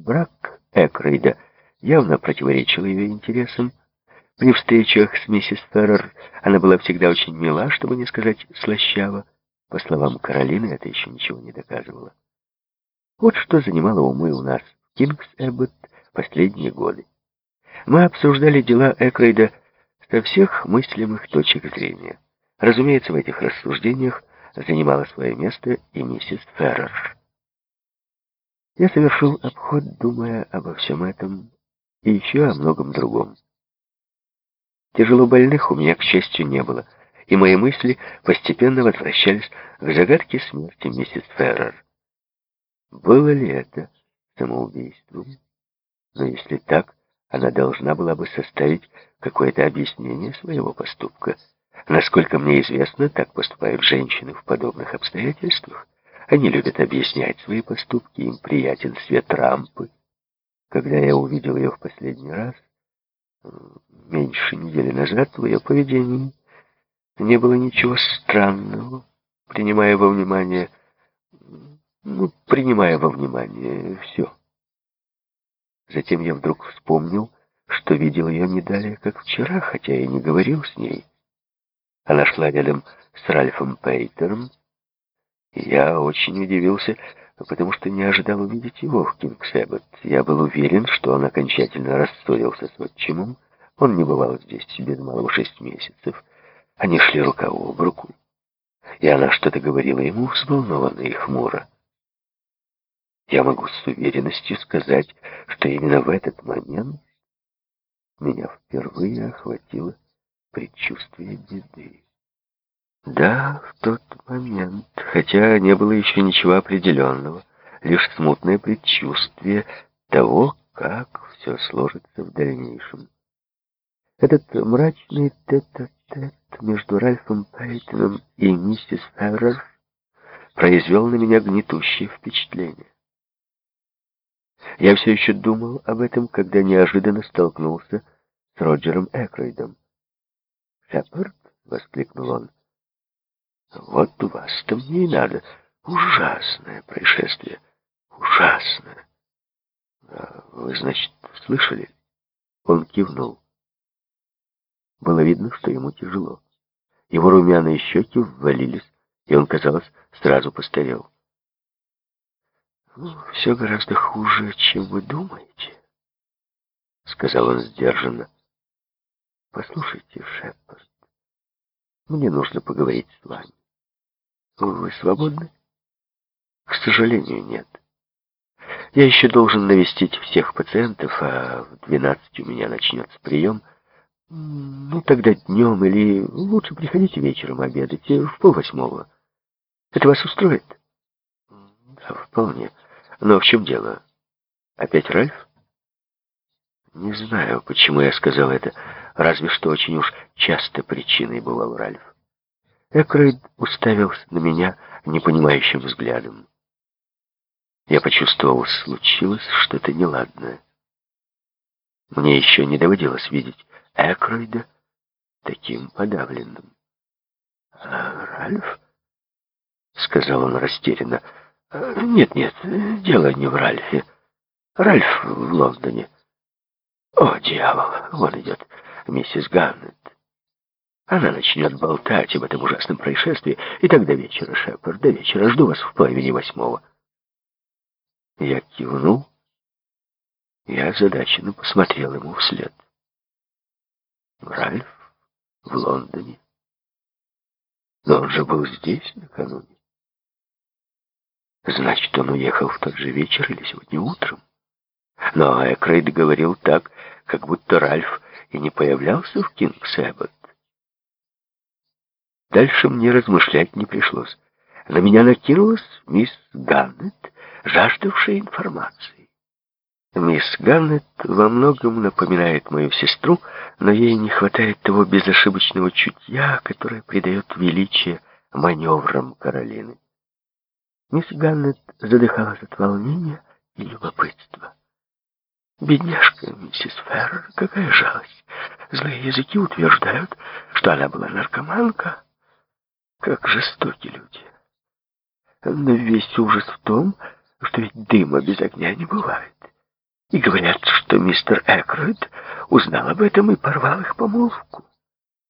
Брак Экрейда явно противоречил ее интересам. При встречах с миссис Феррер она была всегда очень мила, чтобы не сказать слащаво. По словам Каролины, это еще ничего не доказывало. Вот что занимало умы у нас в Кингс Эббот последние годы. Мы обсуждали дела Экрейда со всех мыслимых точек зрения. Разумеется, в этих рассуждениях занимала свое место и миссис Феррер. Я совершил обход, думая обо всем этом и еще о многом другом. Тяжело больных у меня, к счастью, не было, и мои мысли постепенно возвращались к загадке смерти миссис Феррер. Было ли это самоубийством? Но если так, она должна была бы составить какое-то объяснение своего поступка. Насколько мне известно, так поступают женщины в подобных обстоятельствах. Они любят объяснять свои поступки, им приятен свет рампы. Когда я увидел ее в последний раз, меньше недели назад, в ее поведении не было ничего странного, принимая во внимание, ну, принимая во внимание все. Затем я вдруг вспомнил, что видел ее не далее, как вчера, хотя и не говорил с ней. Она шла рядом с Ральфом Пейтером, я очень удивился, потому что не ожидал увидеть его в Кингсэббот. Я был уверен, что он окончательно рассорился с отчимом. Он не бывал здесь без малого шесть месяцев. Они шли рука об руку, и она что-то говорила ему взволнованно и хмуро. Я могу с уверенностью сказать, что именно в этот момент меня впервые охватило предчувствие беды. Да, в тот момент, хотя не было еще ничего определенного, лишь смутное предчувствие того, как все сложится в дальнейшем. Этот мрачный тет-а-тет -тет между Ральфом Пейтоном и миссис Феррер произвел на меня гнетущее впечатление. Я все еще думал об этом, когда неожиданно столкнулся с Роджером Экройдом. «Шепард?» — воскликнул он. «Вот вас-то мне и надо. Ужасное происшествие. Ужасное. А вы, значит, слышали?» Он кивнул. Было видно, что ему тяжело. Его румяные щеки ввалились, и он, казалось, сразу постарел. «Ну, все гораздо хуже, чем вы думаете», — сказал он сдержанно. «Послушайте, Шепард, мне нужно поговорить с вами. Вы свободны?» «К сожалению, нет. Я еще должен навестить всех пациентов, а в двенадцать у меня начнется прием. Ну, тогда днем или лучше приходите вечером обедать, в полвосьмого. Это вас устроит?» «Да, вполне. Но в чем дело? Опять Ральф?» Не знаю, почему я сказал это, разве что очень уж часто причиной бывал Ральф. Экрейд уставился на меня непонимающим взглядом. Я почувствовал, случилось что-то неладное. Мне еще не доводилось видеть Экройда таким подавленным. «А Ральф?» — сказал он растерянно. «Нет-нет, дело не в Ральфе. Ральф в Лондоне». О, дьявол, вон идет миссис Ганнет. Она начнет болтать об этом ужасном происшествии, и так до вечера, Шепард, до вечера. Жду вас в половине восьмого. Я кивнул и озадаченно посмотрел ему вслед. Ральф в Лондоне. Но он же был здесь накануне. Значит, он уехал в тот же вечер или сегодня утром. Но Экрейд говорил так, как будто Ральф и не появлялся в Кингс-Эббот. Дальше мне размышлять не пришлось. На меня накинулась мисс Ганнет, жаждавшая информации. Мисс Ганнет во многом напоминает мою сестру, но ей не хватает того безошибочного чутья, которое придает величие маневрам Каролины. Мисс Ганнет задыхалась от волнения и любопытства. Бедняжка миссис Феррер, какая жалость. Злые языки утверждают, что она была наркоманка. Как жестоки люди. Но весь ужас в том, что ведь дыма без огня не бывает. И говорят, что мистер Экройд узнал об этом и порвал их помолвку.